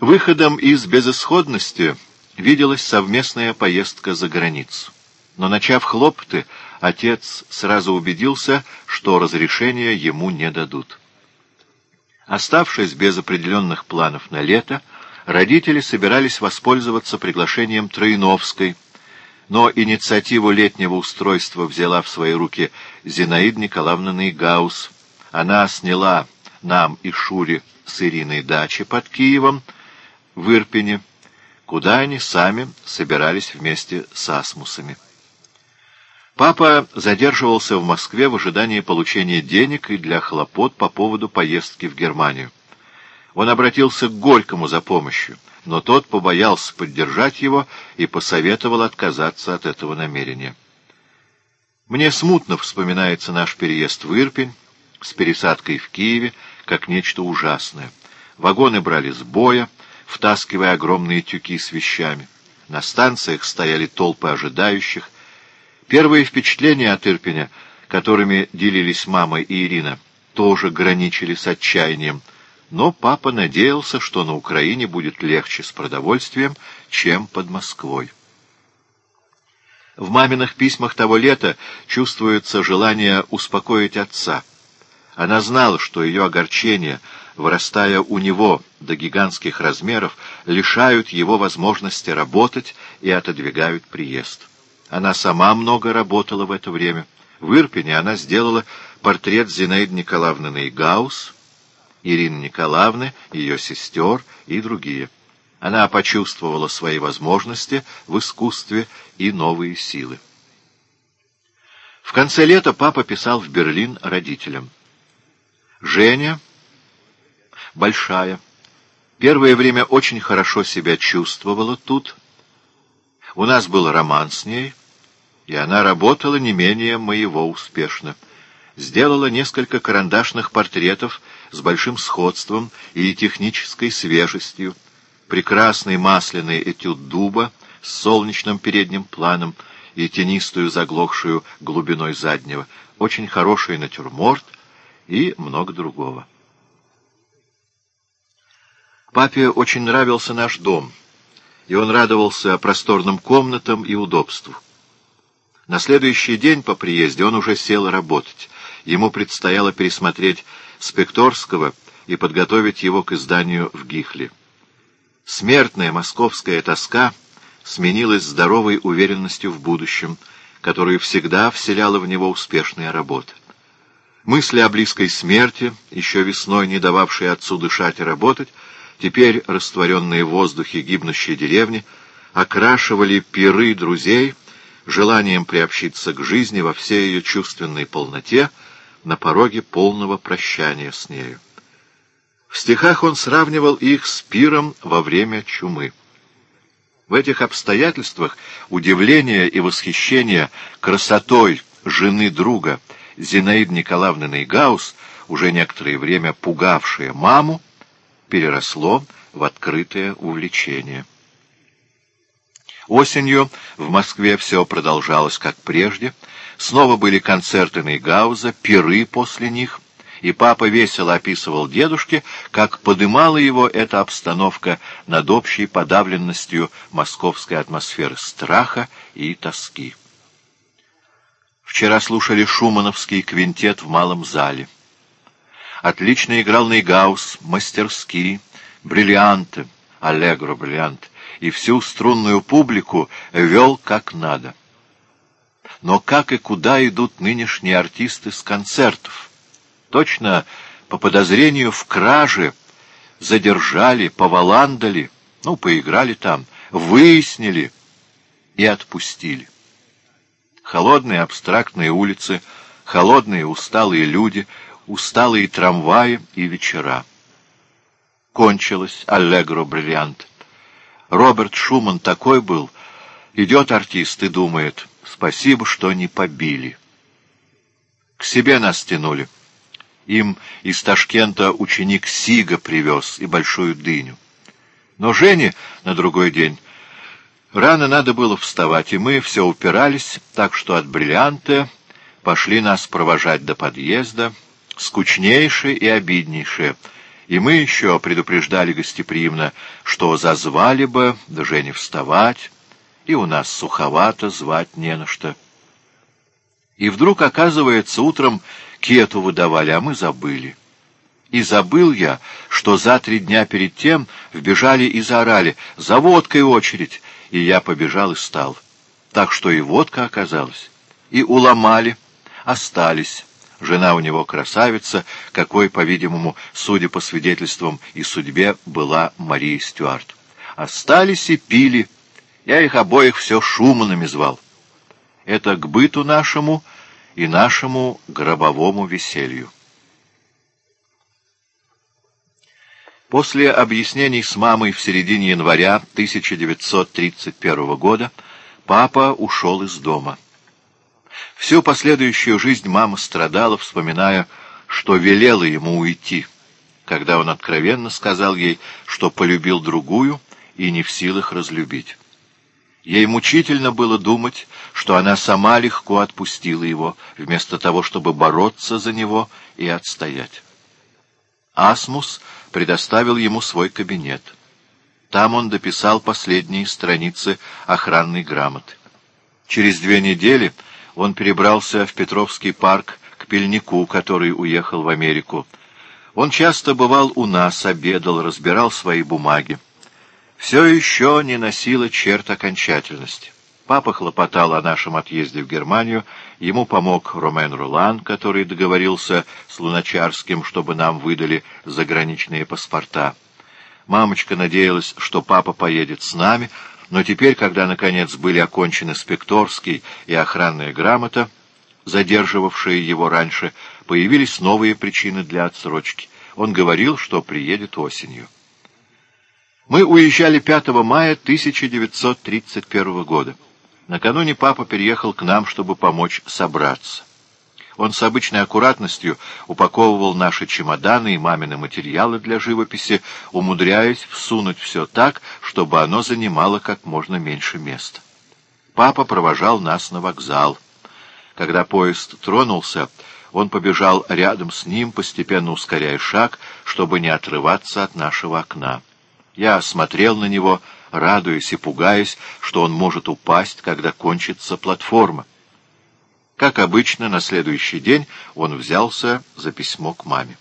Выходом из безысходности виделась совместная поездка за границу. Но, начав хлопоты, отец сразу убедился, что разрешения ему не дадут. Оставшись без определенных планов на лето, родители собирались воспользоваться приглашением Троиновской, но инициативу летнего устройства взяла в свои руки Зинаида Николаевна Нейгаус. Она сняла нам и Шуре с Ириной дачи под Киевом, в Ирпене, куда они сами собирались вместе с асмусами. Папа задерживался в Москве в ожидании получения денег и для хлопот по поводу поездки в Германию. Он обратился к Горькому за помощью, но тот побоялся поддержать его и посоветовал отказаться от этого намерения. Мне смутно вспоминается наш переезд в Ирпень с пересадкой в Киеве, как нечто ужасное. Вагоны брали с боя, втаскивая огромные тюки с вещами. На станциях стояли толпы ожидающих. Первые впечатления от Ирпеня, которыми делились мама и Ирина, тоже граничили с отчаянием. Но папа надеялся, что на Украине будет легче с продовольствием, чем под Москвой. В маминых письмах того лета чувствуется желание успокоить отца. Она знала, что ее огорчение — вырастая у него до гигантских размеров, лишают его возможности работать и отодвигают приезд. Она сама много работала в это время. В Ирпене она сделала портрет Зинаиды Николаевны Нейгаус, Ирины Николаевны, ее сестер и другие. Она почувствовала свои возможности в искусстве и новые силы. В конце лета папа писал в Берлин родителям. Женя большая. Первое время очень хорошо себя чувствовала тут. У нас был роман с ней, и она работала не менее моего успешно. Сделала несколько карандашных портретов с большим сходством и технической свежестью, прекрасный масляный этюд дуба с солнечным передним планом и тенистую заглохшую глубиной заднего, очень хороший натюрморт и много другого. Папе очень нравился наш дом, и он радовался просторным комнатам и удобству. На следующий день по приезде он уже сел работать. Ему предстояло пересмотреть Спекторского и подготовить его к изданию в Гихле. Смертная московская тоска сменилась здоровой уверенностью в будущем, которую всегда вселяла в него успешная работа. Мысли о близкой смерти, еще весной не дававшие отцу дышать и работать, теперь растворенные в воздухе гибнущей деревни, окрашивали пиры друзей желанием приобщиться к жизни во всей ее чувственной полноте на пороге полного прощания с нею. В стихах он сравнивал их с пиром во время чумы. В этих обстоятельствах удивление и восхищение красотой жены друга Зинаиды Николаевны Нейгаус, уже некоторое время пугавшая маму, переросло в открытое увлечение. Осенью в Москве все продолжалось как прежде. Снова были концерты Нейгауза, пиры после них, и папа весело описывал дедушке, как подымала его эта обстановка над общей подавленностью московской атмосферы страха и тоски. Вчера слушали шумановский квинтет в малом зале. Отлично играл Нейгаус, мастерски, бриллианты, аллегро бриллиант, и всю струнную публику вел как надо. Но как и куда идут нынешние артисты с концертов? Точно по подозрению в краже задержали, поваландали, ну, поиграли там, выяснили и отпустили. Холодные абстрактные улицы, холодные усталые люди — усталые трамваи и вечера. Кончилось «Аллегро бриллиант». Роберт Шуман такой был. Идет артист и думает, спасибо, что не побили. К себе нас тянули. Им из Ташкента ученик Сига привез и большую дыню. Но Жене на другой день рано надо было вставать, и мы все упирались, так что от бриллианта пошли нас провожать до подъезда, скучнейшее и обиднейшее, И мы еще предупреждали гостеприимно, что зазвали бы, даже не вставать, и у нас суховато, звать не на что. И вдруг, оказывается, утром кету выдавали, а мы забыли. И забыл я, что за три дня перед тем вбежали и заорали «За водкой очередь!» И я побежал и стал. Так что и водка оказалась. И уломали, остались. Жена у него красавица, какой, по-видимому, судя по свидетельствам и судьбе, была Мария Стюарт. Остались и пили. Я их обоих все Шуманами звал. Это к быту нашему и нашему гробовому веселью. После объяснений с мамой в середине января 1931 года папа ушел из дома. Всю последующую жизнь мама страдала, вспоминая, что велела ему уйти, когда он откровенно сказал ей, что полюбил другую и не в силах разлюбить. Ей мучительно было думать, что она сама легко отпустила его, вместо того, чтобы бороться за него и отстоять. Асмус предоставил ему свой кабинет. Там он дописал последние страницы охранной грамоты. Через две недели он перебрался в Петровский парк к Пельнику, который уехал в Америку. Он часто бывал у нас, обедал, разбирал свои бумаги все еще не носила черт окончательности. Папа хлопотал о нашем отъезде в Германию, ему помог Ромен Рулан, который договорился с Луначарским, чтобы нам выдали заграничные паспорта. Мамочка надеялась, что папа поедет с нами, но теперь, когда, наконец, были окончены Спекторский и охранная грамота, задерживавшие его раньше, появились новые причины для отсрочки. Он говорил, что приедет осенью. Мы уезжали 5 мая 1931 года. Накануне папа переехал к нам, чтобы помочь собраться. Он с обычной аккуратностью упаковывал наши чемоданы и мамины материалы для живописи, умудряясь всунуть все так, чтобы оно занимало как можно меньше места. Папа провожал нас на вокзал. Когда поезд тронулся, он побежал рядом с ним, постепенно ускоряя шаг, чтобы не отрываться от нашего окна. Я смотрел на него, радуясь и пугаясь, что он может упасть, когда кончится платформа. Как обычно, на следующий день он взялся за письмо к маме.